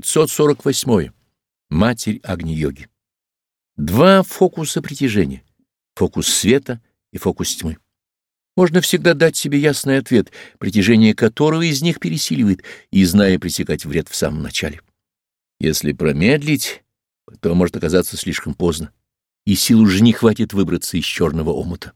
548. Матерь Агни-йоги. Два фокуса притяжения — фокус света и фокус тьмы. Можно всегда дать себе ясный ответ, притяжение которого из них пересиливает, и зная пресекать вред в самом начале. Если промедлить, то может оказаться слишком поздно, и сил уже не хватит выбраться из черного омута.